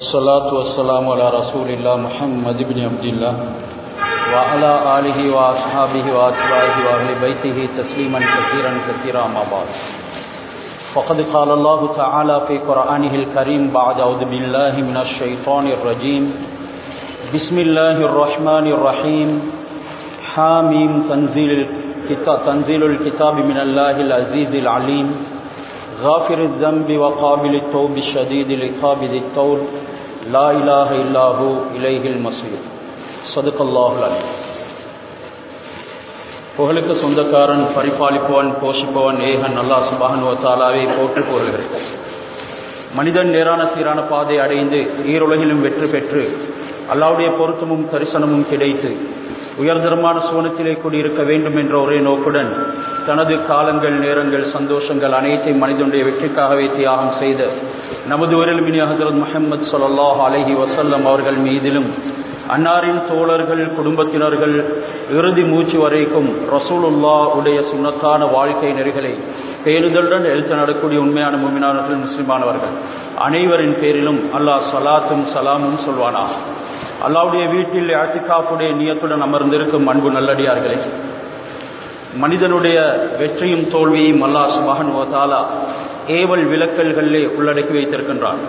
صلاۃ وسلام علی رسول اللہ محمد ابن عبداللہ وعلى آلہ واصحابہ واتباعہ وآل بیتہ تسلیما کثیرا کثیرا ما فقد قال اللہ تعالی فی قرآنہ الكریم بعد اعوذ باللہ من الشیطان الرجیم بسم اللہ الرحمن الرحیم حامیم تنزیل الكتاب تنزیل من اللہ العزیز العلیم غافر الذنب وقابل التوب الشديد العقاب ذي الطول لا إله إلا هو إليه المصير صدق الله العليم புகழுக்கு சொந்தக்காரன் பரிபாலிப்பவன் போஷிப்பவன் ஏகன் அல்லா சுபான் தாலாவை போற்று கூறுகிறேன் மனிதன் நேரான சீரான பாதை அடைந்து ஈருலகிலும் வெற்றி பெற்று அல்லாவுடைய பொருத்தமும் தரிசனமும் கிடைத்து உயர்தரமான சோனத்திலே கூடியிருக்க வேண்டும் என்ற ஒரே நோக்குடன் தனது காலங்கள் நேரங்கள் சந்தோஷங்கள் அனைத்தையும் மனிதனுடைய வெற்றிக்காகவே தியாகம் செய்த நமது உரில் மினி ஹசரத் முஹம்மது சொல்லாஹ் அலஹி வசல்லம் அவர்கள் மீதிலும் அன்னாரின் தோழர்கள் குடும்பத்தினர்கள் இறுதி மூச்சு வரைக்கும் ரசூலுல்லா உடைய சுண்ணத்தான வாழ்க்கை நெறிகளை பேணுதலுடன் எழுத்து நடக்கூடிய உண்மையான முமினானவர்கள் முஸ்லிமானவர்கள் அனைவரின் பேரிலும் அல்லாஹ் சலாத்தும் சலாமும் சொல்வானா அல்லாவுடைய வீட்டில் ஆத்திகாப்புடைய நியத்துடன் அமர்ந்திருக்கும் அன்பு நல்லடியார்களே மனிதனுடைய வெற்றியும் தோல்வியையும் அல்லா சுபகன் ஓதாலா ஏவல் விலக்கல்களிலே உள்ளடக்கி வைத்திருக்கின்றான்.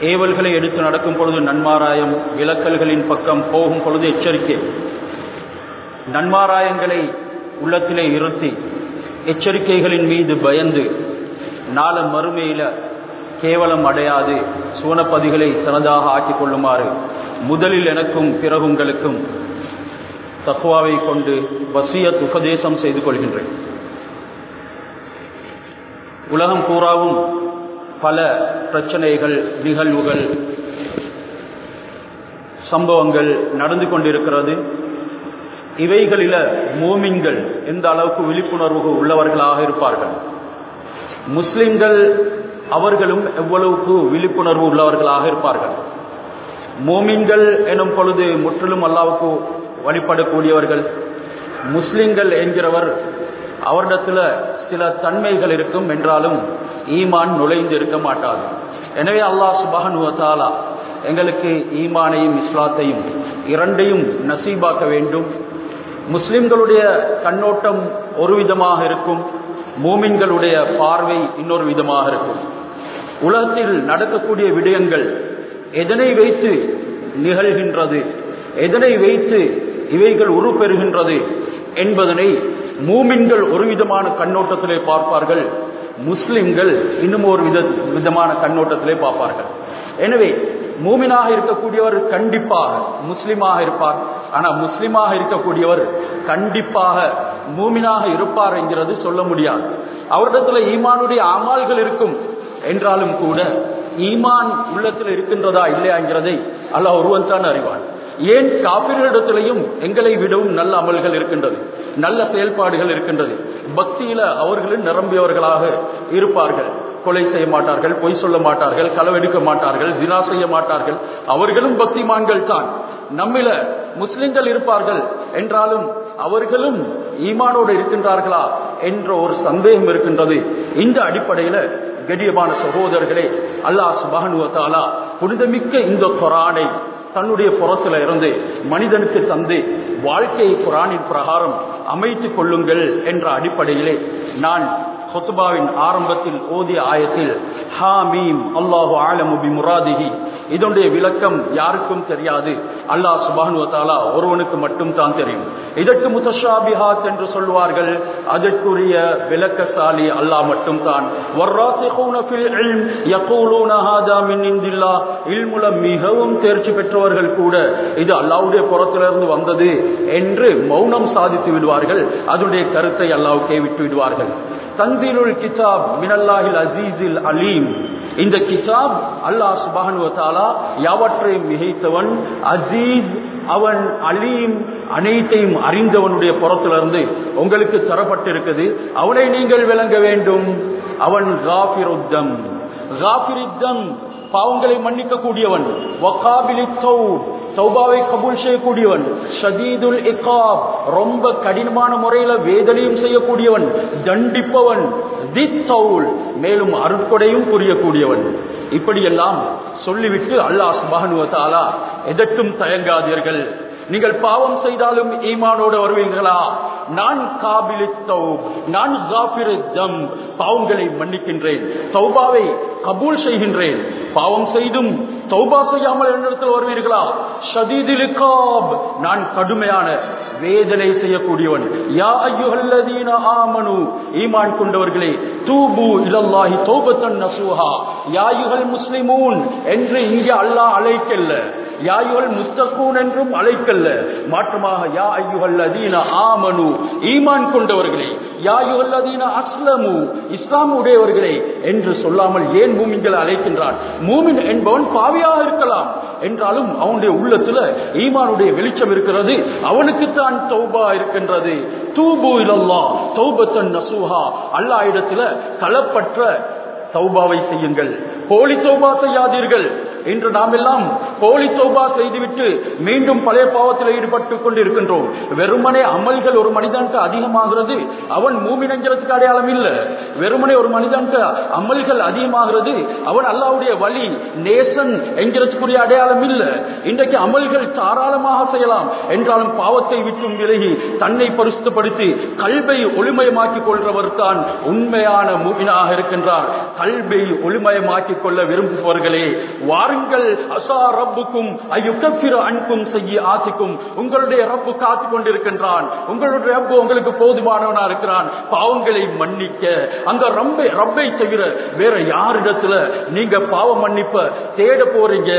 ஏவல்களை எடுத்து நடக்கும் பொழுது நன்மாராயம் விலக்கல்களின் பக்கம் போகும் பொழுது எச்சரிக்கை. நன்மாராயங்களை உள்ளத்திலே இருத்தி எச்சரிக்கைகளின் மீது பயந்து நாள மறுமையில கேவலம் அடையாது சுவனப்பதிகளை தனதாக ஆக்கிக் கொள்ளுமாறு முதலில் எனக்கும் பிறகு உங்களுக்கும் தக்குவாவை கொண்டு வசியத் உபதேசம் செய்து கொள்கின்றேன். உலகம் பூராவும் பல பிரச்சனைகள் நிகழ்வுகள் சம்பவங்கள் நடந்து கொண்டிருக்கிறது. இவைகளில மூமின்கள் எந்த அளவுக்கு விழிப்புணர்வு உள்ளவர்களாக இருப்பார்கள்? முஸ்லிம்கள் அவர்களும் எவ்வளவுக்கு விழிப்புணர்வு உள்ளவர்களாக இருப்பார்கள்? மோமின்கள் எனும் பொழுது முற்றிலும் அல்லாவுக்கு வழிபடக்கூடியவர்கள். முஸ்லிம்கள் என்கிறவர் அவரிடத்தில் சில தன்மைகள் இருக்கும் என்றாலும் ஈமான் நுழைந்து இருக்க மாட்டாது. எனவே அல்லாஹ் சுபகனுவத்தாலா எங்களுக்கு ஈமானையும் இஸ்லாத்தையும் இரண்டையும் நசீபாக்க வேண்டும். முஸ்லிம்களுடைய கண்ணோட்டம் ஒரு விதமாக இருக்கும் மூமின்களுடைய பார்வை இன்னொரு விதமாக இருக்கும். உலகத்தில் நடக்கக்கூடிய விடயங்கள் எதனை வைத்து நிகழ்கின்றது? எதனை வைத்து இவைகள் உருப்பெறுகின்றது? என்பதனை மூமின்கள் ஒரு விதமான கண்ணோட்டத்திலே பார்ப்பார்கள். முஸ்லிம்கள் இன்னும் ஒரு வித விதமான கண்ணோட்டத்திலே பார்ப்பார்கள். எனவே மூமினாக இருக்கக்கூடியவர் கண்டிப்பாக முஸ்லிமாக இருப்பார். ஆனால் முஸ்லிமாக இருக்கக்கூடியவர் கண்டிப்பாக மூமினாக இருப்பார் என்கிறது சொல்ல முடியாது. அவரிடத்துல ஈமானுடைய அமால்கள் இருக்கும் என்றாலும் கூட ஈமான் உள்ளத்தில் இருக்கின்றதா இல்லையாங்கிறதை அல்ல ஒருவன் தான் அறிவான். ஏன் காப்பிரிடத்திலையும் எங்களை விடவும் நல்ல அமல்கள் இருக்கின்றது நல்ல செயல்பாடுகள் இருக்கின்றது. பக்தியில அவர்களும் நிரம்பியவர்களாக இருப்பார்கள். கொலை செய்ய மாட்டார்கள் பொய் சொல்ல மாட்டார்கள் களவெடுக்க மாட்டார்கள் தினா செய்ய மாட்டார்கள். அவர்களும் பக்திமான்கள் தான். நம்மில முஸ்லிம்கள் இருப்பார்கள் என்றாலும் அவர்களும் ஈமானோடு இருக்கின்றார்களா என்ற ஒரு சந்தேகம் இருக்கின்றது. இந்த அடிப்படையில கடியமான சகோதரர்களே அல்லாஹ் சுபானுவத்தாலா புனிதமிக்க இந்த குரானை தன்னுடைய புறத்தில் இருந்து மனிதனுக்கு தந்து வாழ்க்கையை குரானின் பிரகாரம் அமைத்துக் கொள்ளுங்கள் என்ற அடிப்படையிலே நான் ஹொத்துபாவின் ஆரம்பத்தில் ஓதிய ஆயத்தில் ஹாமீம் அல்லாஹு ஆலமுபி முராதிகி இதனுடைய விளக்கம் யாருக்கும் தெரியாது. அல்லாஹ் சுபானுவத்தாலா ஒருவனுக்கு மட்டும் தான் தெரியும். இதற்கு முத்தஷாபிஹாத் என்று சொல்வார்கள். அதற்குரிய விளக்கசாலி அல்லாஹ் மட்டும் தான் மிகவும் தேர்ச்சி பெற்றவர்கள் கூட இது அல்லாவுடைய புறத்திலிருந்து வந்தது என்று மௌனம் சாதித்து விடுவார்கள். அதனுடைய கருத்தை அல்லாவுக்கே விட்டு விடுவார்கள் தந்திலுல் கிதாப் மினல்லாஹில் அசீஸில் அலீம். இந்த கிதாப் அல்லாஹ் சுபானுவத்தாலா யாவற்றையும் மிகைத்தவன் அஜீஸ் அவன் அலீம் அனைத்தையும் அறிந்தவனுடைய புறத்திலிருந்து உங்களுக்கு தரப்பட்டிருக்குது. அவனை நீங்கள் விளங்க வேண்டும். அவன் காபிருத்தம் காபிரித்தம் பாவங்களை மன்னிக்க கூடியவன் சௌபாவை கபூல் செய்யக்கூடியவன். ஷதீதுல் இகாப் ரொம்ப கடினமான முறையில வேதனையும் செய்யக்கூடியவன் தண்டிப்பவன் மேலும் அருட்கொடையும் புரியக்கூடியவன். இப்படியெல்லாம் சொல்லிவிட்டு அல்லாஹ் சுபானுவத்தாலா எதற்கும் தயங்காதீர்கள். நீங்கள் பாவம் செய்தாலும் ஈமானோடு வருவீர்களா? நான் காபிலி நான் காபிரு பாவங்களை மன்னிக்கின்றேன். சௌபாவை கபூல் செய்கின்றேன். பாவம் செய்தும் சௌபா செய்யாமல் என்னிடத்தில் வருவீர்களா? ஷதீதிலுக்காப் நான் கடுமையான வேதனை செய்யக்கூடியவன். யா ஐயுஹல்லதீன ஆமனு ஈமான் கொண்டவர்களே தூபு இலல்லாஹி தௌபத்தன் நசூஹா. யா முஸ்லிமூன் என்று இங்கே அல்லாஹ் அழைக்கல்ல. யாயுகள் முத்தகூன் என்றும் அழைக்கல்ல. மாற்றமாக யா ஐயுகள் அதீன ஆமனு ஈமான் கொண்டவர்களே யாயுகள் அதீன அஸ்லமு இஸ்லாம் உடையவர்களே என்று சொல்லாமல் ஏன் மூமின்களை அழைக்கின்றான்? மூமின் என்பவன் பாவியாக இருக்கலாம். என்றாலும் அவனுடைய உள்ளத்துல ஈமானுடைய வெளிச்சம் இருக்கிறது. அவனுக்குத்தான் தௌபா இருக்கின்றது. தூபு இல்லல்லா தௌபத்தன் நசூஹா. அல்லா இடத்துல களப்பற்ற தௌபாவை செய்யுங்கள். போலி தௌபா செய்யாதீர்கள். இன்று நாம் எல்லாம் போலி தௌபா செய்துவிட்டு மீண்டும் பழைய பாவத்தில் ஈடுபட்டு கொண்டிருக்கின்றோம். வெறுமனே அமல்கள் ஒரு மனிதனுக்கு அதிகமாகிறது அவன் மூமினங்கிறதுக்கு அடையாளம் இல்லை. வெறுமனே ஒரு மனிதனுக்கு அமல்கள் அதிகமாகிறது அவன் அல்லாவுடைய வழி நேசன் என்கிறதுக்குரிய அடையாளம் இல்லை. இன்றைக்கு அமல்கள் தாராளமாக செய்யலாம். என்றாலும் பாவத்தை விட்டும் விலகி தன்னை பரிசுத்தப்படுத்தி கல்வை ஒளிமயமாக்கிக் கொள்றவர் தான் உண்மையான மூமினாக இருக்கின்றார். கல்வை ஒளிமயமாக்கிக் கொள்ள விரும்புபவர்களே வாருங்கள் அசா ரப்புக்கும் ஐயுக்கப்பிர அன்பும் செய்ய ஆசிக்கும் உங்களுடைய ரப்பு காத்து கொண்டிருக்கின்றான் உங்களுடைய ரப்பு உங்களுக்கு போதுமானவனா இருக்கிறான். பாவங்களை மன்னிக்க. அந்த ரப்பை ரப்பை தவிர வேற யாரிடத்துல நீங்க பாவ மன்னிப்ப தேட போறீங்க?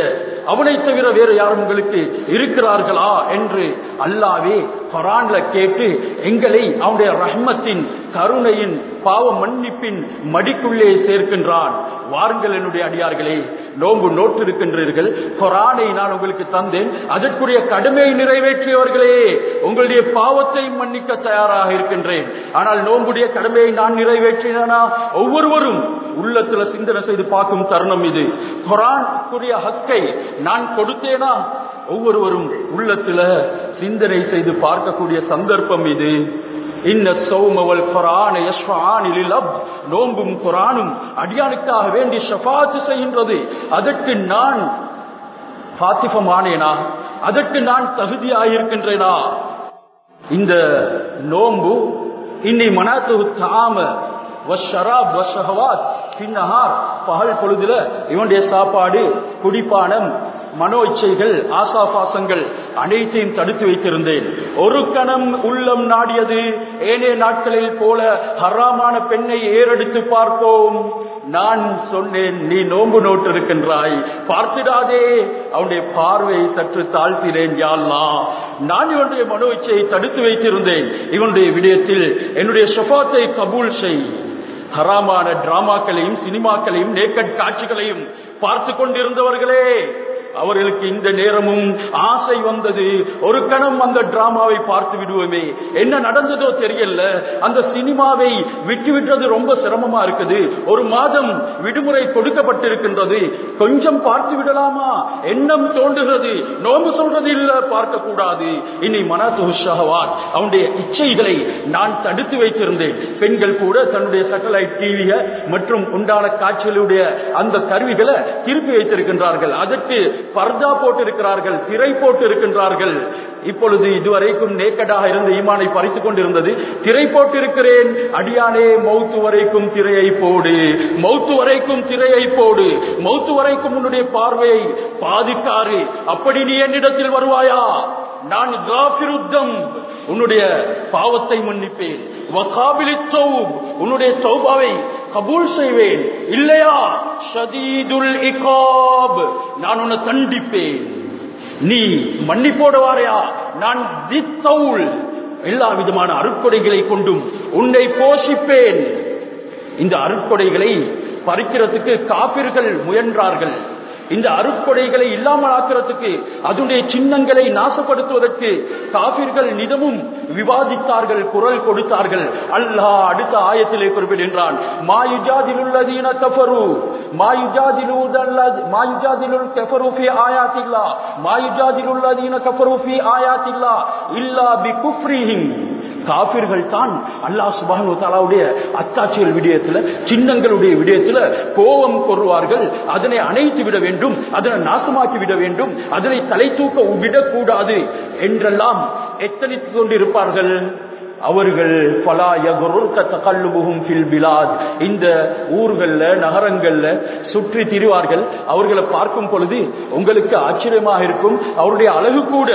அவனை தவிர வேற யாரும் உங்களுக்கு இருக்கிறார்களா என்று அல்லாவே கொரான்ல கேட்டு எங்களை அவனுடைய ரஹ்மத்தின் கருணையின் பாவ மன்னிப்பின் மடிக்குள்ளே சேர்க்கின்றான். வாருங்கள் என்னுடைய அடியார்களே நோன்பு நோட்டு இருக்கின்றீர்கள் கொரானை நான் உங்களுக்கு தந்தேன். அதற்குரிய கடுமையை நிறைவேற்றியவர்களே உங்களுடைய பாவத்தை மன்னிக்க தயாராக இருக்கின்றேன். ஆனால் நோன்புடைய கடமையை நான் நிறைவேற்றினா ஒவ்வொருவரும் உள்ளத்துல சிந்தனை செய்து பார்க்கும் தருணம் இது. கொரானுக்குரிய ஹக்கை நான் கொடுத்தேனா? ஒவ்வொருவரும் உள்ளத்துல சிந்தனை செய்து பார்க்கக்கூடிய சந்தர்ப்பம் இது. இன்ன சௌமவல் குரான யஸ்வானில் நோம்பும் குரானும் அடியானுக்காக வேண்டி ஷபாத்து செய்கின்றது. அதற்கு நான் பாத்திபமானேனா அதற்கு நான் தகுதியாயிருக்கின்றேனா? இந்த நோம்பு இன்னை மனத்து தாம வஷராப் வஷஹவாத் பின்னஹார் பகல் பொழுதுல இவனுடைய சாப்பாடு குடிப்பானம் மனோ இச்சைகள் ஆசாபாசங்கள் அனைத்தையும் தடுத்து வைத்திருந்தேன். ஒரு கணம் உள்ளம் நாடியது ஏனைய நாட்களில் போல ஹராமான பெண்ணை ஏறெடுத்து பார்ப்போம். நான் சொன்னேன் நீ நோன்பு நோட்டு இருக்கின்றாய் பார்த்திடாதே. அவனுடைய பார்வையை சற்று தாழ்த்தினேன் யாழ்லா நான் இவனுடைய மனோ இச்சையை தடுத்து வைத்திருந்தேன். இவனுடைய விடயத்தில் என்னுடைய சொபாத்தை கபூல் செய். ஹராமான டிராமாக்களையும் சினிமாக்களையும் நேக்கட் காட்சிகளையும் பார்த்து கொண்டிருந்தவர்களே அவர்களுக்கு இந்த நேரமும் ஆசை வந்தது. ஒரு கணம் அந்த டிராமாவை பார்த்து விடுவோமே. என்ன நடந்ததோ தெரியல. அந்த சினிமாவை விட்டு விட்டது ரொம்ப சிரமமா இருக்குது. ஒரு மாதம் விடுமுறை கொடுக்கப்பட்டிருக்கின்றது. கொஞ்சம் பார்த்து விடலாமா? எண்ணம் தோன்றுகிறது. நோம்பு சொல்றது இல்ல பார்க்க கூடாது இனி மனதுஷாவான் அவனுடைய இச்சைகளை நான் தடுத்து வைத்திருந்தேன். பெண்கள் கூட தன்னுடைய சேட்டலைட் டிவிய மற்றும் உண்டான காட்சிகளுடைய அந்த கருவிகளை திருப்பி வைத்திருக்கின்றார்கள். அதற்கு பர்தா போட்டு இருக்கிறார்கள் திரை போட்டு இருக்கின்றார்கள் இப்பொழுது இதுவரைக்கும் நேக்கடாக இருந்த ஈமானை பறித்துக் கொண்டிருந்தது. திரை போட்டிருக்கிறேன் அடியானே மௌத்து வரைக்கும் திரையை போடு. மௌத்து வரைக்கும் திரையை போடு. மௌத்து வரைக்கும் உன்னுடைய பார்வையை பாதிக்காரு அப்படி நீ என்னிடத்தில் வருவாயா? நான் காபிருத்தம் உன்னுடைய பாவத்தை மன்னிப்பேன். உன்னுடைய சௌபாவை கபூல் செய்வேன். இல்லையா? ஷதீதுல் இகாப். நான் உன்னை தண்டிப்பேன். நீ மன்னிப்போடு வாரையா நான் தித்தவுல் எல்லா விதமான அருட்கொடைகளை கொண்டும் உன்னை போஷிப்பேன். இந்த அருட்கொடைகளை பறிக்கிறதுக்கு காப்பிர்கள் முயன்றார்கள். இந்த அருட்கொடைகளை இல்லாமல் ஆக்கிறதுக்கு அதனுடைய சின்னங்களை நாசப்படுத்துவதற்கு காபிர்கள் நிதமும் விவாதித்தார்கள் குரல் கொடுத்தார்கள். அல்லாஹ் அடுத்த ஆயத்திலே குறிப்பிடுகின்றான் மாயுஜாதிலுள்ளதீன கஃபரு மாயுஜாதிலுதல்ல மாயுஜாதிலுல் கஃபரு ஃபி ஆயாத்தில்லா மாயுஜாதிலுள்ளதீன கஃபரு ஃபி ஆயாத்தில்லா இல்லா பி குஃப்ரிஹிம் காபிர்கள் தான் அல்லாஹ் சுபானு தாலாவுடைய அத்தாட்சிகள் விடயத்தில் சின்னங்களுடைய விடயத்தில் கோபம் கொள்வார்கள். அதனை அணைத்து விட வேண்டும் அதனை நாசமாக்கி விட வேண்டும் அதனை தலை தூக்க விடக்கூடாது என்றெல்லாம் எத்தனித்துக் கொண்டிருப்பார்கள். அவர்கள் இந்த ஊர்கள்ல நகரங்கள்ல சுற்றி திரிவார்கள். அவர்களை பார்க்கும் பொழுது உங்களுக்கு ஆச்சரியமாக இருக்கும். அவருடைய அழகு கூட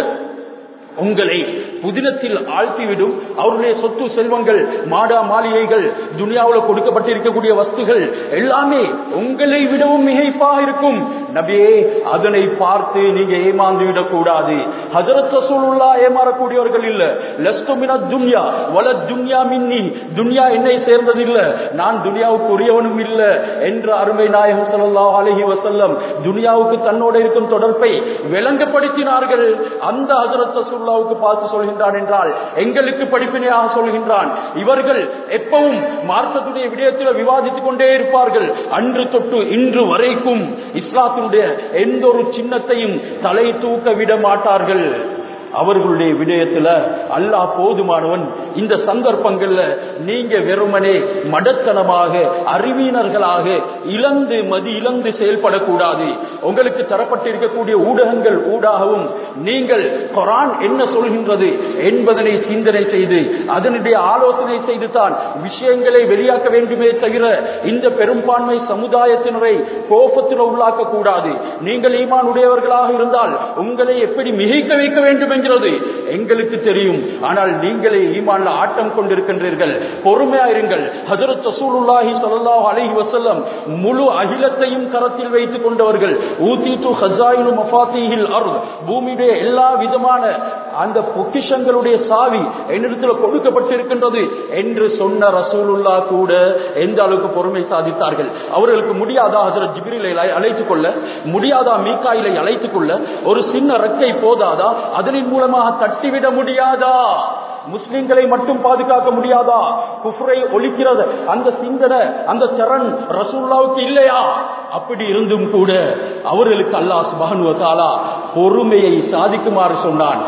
உங்களை புதினத்தில் ஆழ்த்திவிடும். அவருடைய சொத்து செல்வங்கள் மாடா மாளிகைகள் துனியாவில் கொடுக்கப்பட்டிருக்கக்கூடிய வஸ்துகள் எல்லாமே உங்களை விடவும் மிகைப்பா இருக்கும். நபியே அதனை பார்த்து நீங்க ஏமாந்து விடக்கூடாது. ஹசரத் ரசூலுல்லா ஏமாறக்கூடியவர்கள் இல்ல. லஸ்துமின துன்யா வல துன்யா மின்னி. துன்யா என்னை சேர்ந்தது இல்ல நான் துனியாவுக்கு உரியவனும் இல்ல என்ற அருமை நாயகம் ஸல்லல்லாஹு அலஹி வசல்லம் துனியாவுக்கு தன்னோட இருக்கும் தொடர்பை விளங்கப்படுத்தினார்கள். அந்த ஹசரத் ரசூல்லாவுக்கு பார்த்து சொல்கின்றான் என்றால் எங்களுக்கு படிப்பினையாக சொல்கின்றான். இவர்கள் எப்பவும் மார்க்கத்துடைய விடயத்தில் விவாதித்துக் கொண்டே இருப்பார்கள். அன்று தொட்டு இன்று வரைக்கும் இஸ்லாத்தினுடைய எந்த ஒரு சின்னத்தையும் தலை தூக்க விட மாட்டார்கள். அவர்களுடைய விடயத்துல அல்லாஹ் போதுமானவன். இந்த சந்தர்ப்பங்கள்ல நீங்க வெறுமனே மடத்தனமாக அறிவியினர்களாக இழந்து மதி இழந்து செயல்படக்கூடாது. உங்களுக்கு தரப்பட்டிருக்கக்கூடிய ஊடகங்கள் ஊடாகவும் நீங்கள் குரான் என்ன சொல்கின்றது என்பதனை சிந்தனை செய்து அதனுடைய ஆலோசனை செய்து தான் விஷயங்களை வெளியாக்க வேண்டுமே தவிர இந்த பெரும்பான்மை சமுதாயத்தினரை கோபத்தில் உள்ளாக்க கூடாது நீங்கள் ஈமான் உடையவர்களாக இருந்தால் உங்களை எப்படி மிகைக்க வைக்க வேண்டும் என்கிறது எங்களுக்கு தெரியும். ஆனால் நீங்களே ஈமான்ல ஆட்டம் கொண்டிருக்கின்றீர்கள். பொறுமையா இருங்கள். ஹஜரத் ரசூலுல்லாஹி ஸல்லல்லாஹு அலைஹி வஸல்லம் முழு அகிலத்தையும் கரத்தில் வைத்துக் கொண்டவர்கள். ஊதீது ஹஸாயினு மஃபாத்தீஹில் அர்த். பூமியுடைய எல்லா விதமான அந்த பொக்கிஷங்களுடைய சாவி என்னிடத்தில் கொடுக்கப்பட்டிருக்கின்றது என்று சொன்ன ரசூலுல்லா கூட எந்த அளவுக்கு பொறுமை சாதித்தார்கள்? அவர்களுக்கு முடியாதா? ஹசரத் ஜிபிரிலை அழைத்துக் கொள்ள. முடியாதா? மீக்காயிலை அழைத்துக் கொள்ள. ஒரு சின்ன ரெக்கை போதாதா? அதனை அதன் மூலமாக தட்டிவிட முடியாதா? முஸ்லிம்களை மட்டும் பாதுகாக்க முடியாதா? குஃப்ரை ஒழிக்கிறது அந்த சிந்தனை அந்த சரண் ரசூல்லாவுக்கு இல்லையா? அப்படி இருந்தும் கூட அவர்களுக்கு அல்லாஹ் சுபானு பொறுமையை சாதிக்குமாறு சொன்னான்.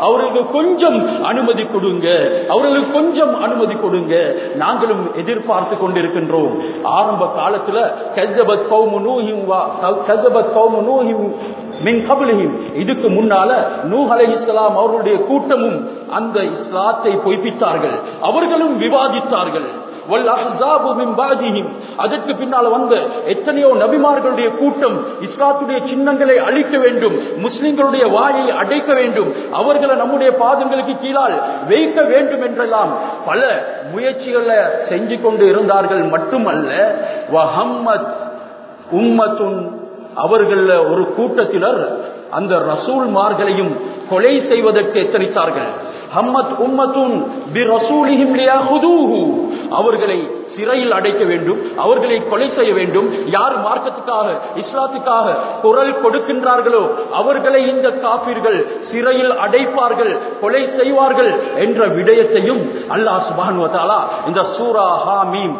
அவர்களுக்கு கொஞ்சம் அனுமதி கொடுங்க. அவர்களுக்கு கொஞ்சம் அனுமதி கொடுங்க. நாங்களும் எதிர்பார்த்து கொண்டிருக்கின்றோம். ஆரம்ப காலத்துல கஜபத் கௌமு நூஹிம் மின் கபலிஹிம் இதுக்கு முன்னால நூஹ் இஸ்லாம் அவர்களுடைய கூட்டமும் அந்த இஸ்லாத்தை பொய்ப்பித்தார்கள். அவர்களும் விவாதித்தார்கள். அதற்கு பின்னால் வந்த எத்தனையோ நபிமார்களுடைய கூட்டம் இஸ்லாத்துடைய சின்னங்களை அழிக்க வேண்டும் முஸ்லிம்களுடைய வாயை அடைக்க வேண்டும். அவர்களை நம்முடைய பாதங்களுக்கு கீழால் வைக்க வேண்டும் என்றெல்லாம் பல முயற்சிகளை செஞ்சு கொண்டு இருந்தார்கள். மட்டுமல்ல உம்மத்துன் அவர்கள் ஒரு கூட்டத்தினர் அந்த ரசூல்மார்களையும் கொலை செய்வதற்கு எத்தனித்தார்கள்? ஹம்மத் அவர்களை சிறையில் அடைக்க வேண்டும் அவர்களை கொலை செய்ய வேண்டும். யார் மார்க்கத்துக்காக இஸ்லாத்துக்காக குரல் கொடுக்கின்றார்களோ அவர்களை இந்த காப்பீர்கள் சிறையில் அடைப்பார்கள் கொலை செய்வார்கள் என்ற விடயத்தையும் அல்லாஹ் சுபான் இந்த சூரா ஹாமீம்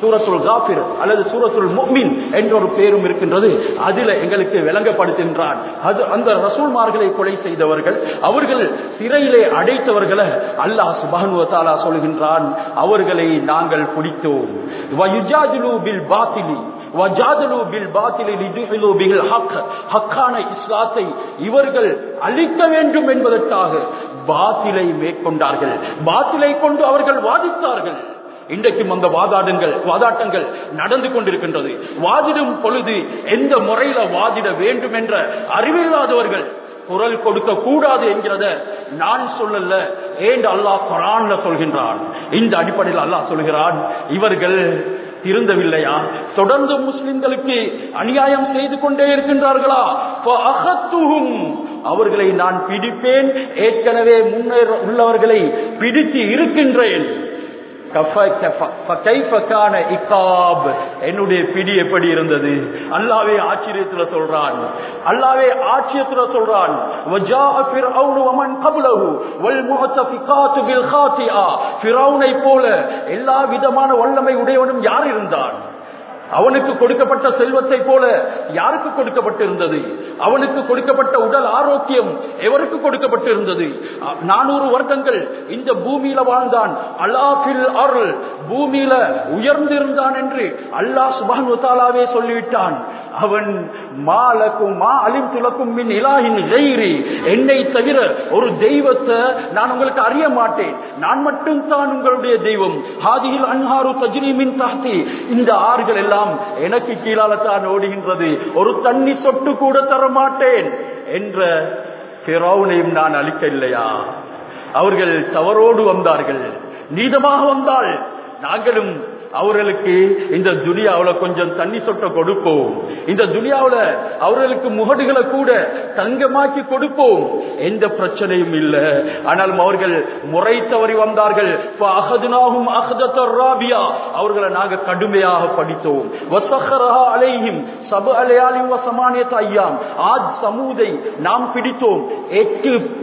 சூரத்துல் காபிர் அல்லது சூரத்துல் முக்மின் என்ற ஒரு பேரும் இருக்கின்றது. அதில் எங்களுக்கு விளங்கப்படுத்துகின்றான். அது அந்த ரசூல்மார்களை கொலை செய்தவர்கள் அவர்கள் சிறையிலே அடைத்தவர்களை அல்லாஹ் சுபானுவத்தாலா சொல்கின்றான் அவர்களை நாங்கள் பிடித்தோம். இஸ்லாத்தை இவர்கள் அழிக்க வேண்டும் என்பதற்காக பாத்திலை மேற்கொண்டார்கள். பாத்திலை கொண்டு அவர்கள் வாதித்தார்கள். இன்றைக்கும் அந்த வாதாட்டங்கள் வாதாட்டங்கள் நடந்து கொண்டிருக்கின்றது. வாதிடும் பொழுது எந்த முறையில வாதிட வேண்டும் என்ற அறிவில்லாதவர்கள் குரல் கொடுக்க கூடாது என்கிறத நான் சொல்லல. ஏன் அல்லாஹ் குரான்ல சொல்கின்றான்? இந்த அடிப்படையில் அல்லாஹ் சொல்கிறான் இவர்கள் திருந்தவில்லையா? தொடர்ந்து முஸ்லிம்களுக்கு அநியாயம் செய்து கொண்டே இருக்கின்றார்களா? அவர்களை நான் பிடிப்பேன். ஏற்கனவே முன்னேற உள்ளவர்களை பிடித்து இருக்கின்றேன். என்னுடைய பிடி எப்படி இருந்தது? அல்லாவே ஆச்சரியத்துல சொல்றான். அல்லாவே ஆச்சரியத்துல சொல்றான். போல எல்லா விதமான வல்லமை உடையவனும் யார் இருந்தான்? அவனுக்கு கொடுக்கப்பட்ட செல்வத்தை போல யாருக்கு கொடுக்கப்பட்டிருந்தது? அவனுக்கு கொடுக்கப்பட்ட உடல் ஆரோக்கியம் எவருக்கு கொடுக்கப்பட்டிருந்தது? நானூறு வருடங்கள் இந்த பூமியில வாழ்ந்தான். அல்லாஃபில் அருள் பூமியில உயர்ந்திருந்தான் என்று அல்லாஹ் சுபான் சொல்லிவிட்டான். அவன் மாலக்கும் மா அலிம் துலக்கும் மின் இலாஹின் ஜெயிரி என்னை தவிர ஒரு தெய்வத்தை நான் உங்களுக்கு அறிய மாட்டேன். நான் மட்டும் தான் உங்களுடைய தெய்வம். ஹாதியில் அன்ஹாரு தஜ்ரீமின் தாத்தி இந்த ஆறுகள் எல்லாம் எனக்கு கீழால தான் ஓடுகின்றது. ஒரு தண்ணி சொட்டு கூட தர மாட்டேன் என்ற பிறவுனையும் நான் அளிக்க இல்லையா அவர்கள் தவறோடு வந்தார்கள். நீதமாக வந்தால் நாங்களும் அவர்களுக்கு இந்த துனியாவுல கொஞ்சம் தண்ணி சொட்ட கொடுப்போம். இந்த துனியாவுல அவர்களுக்கு முகடுகளை கூட தங்கமாக்கி கொடுப்போம். எந்த பிரச்சனையும் இல்லை. ஆனால் அவர்கள் முறை தவறி வந்தார்கள். அவர்களை நாங்க கடுமையாக படித்தோம். வசஹரஹா சப அலையாலிம் வசமானியத் ஐயாம். ஆஜ் சமூதை நாம் பிடித்தோம். எட்டு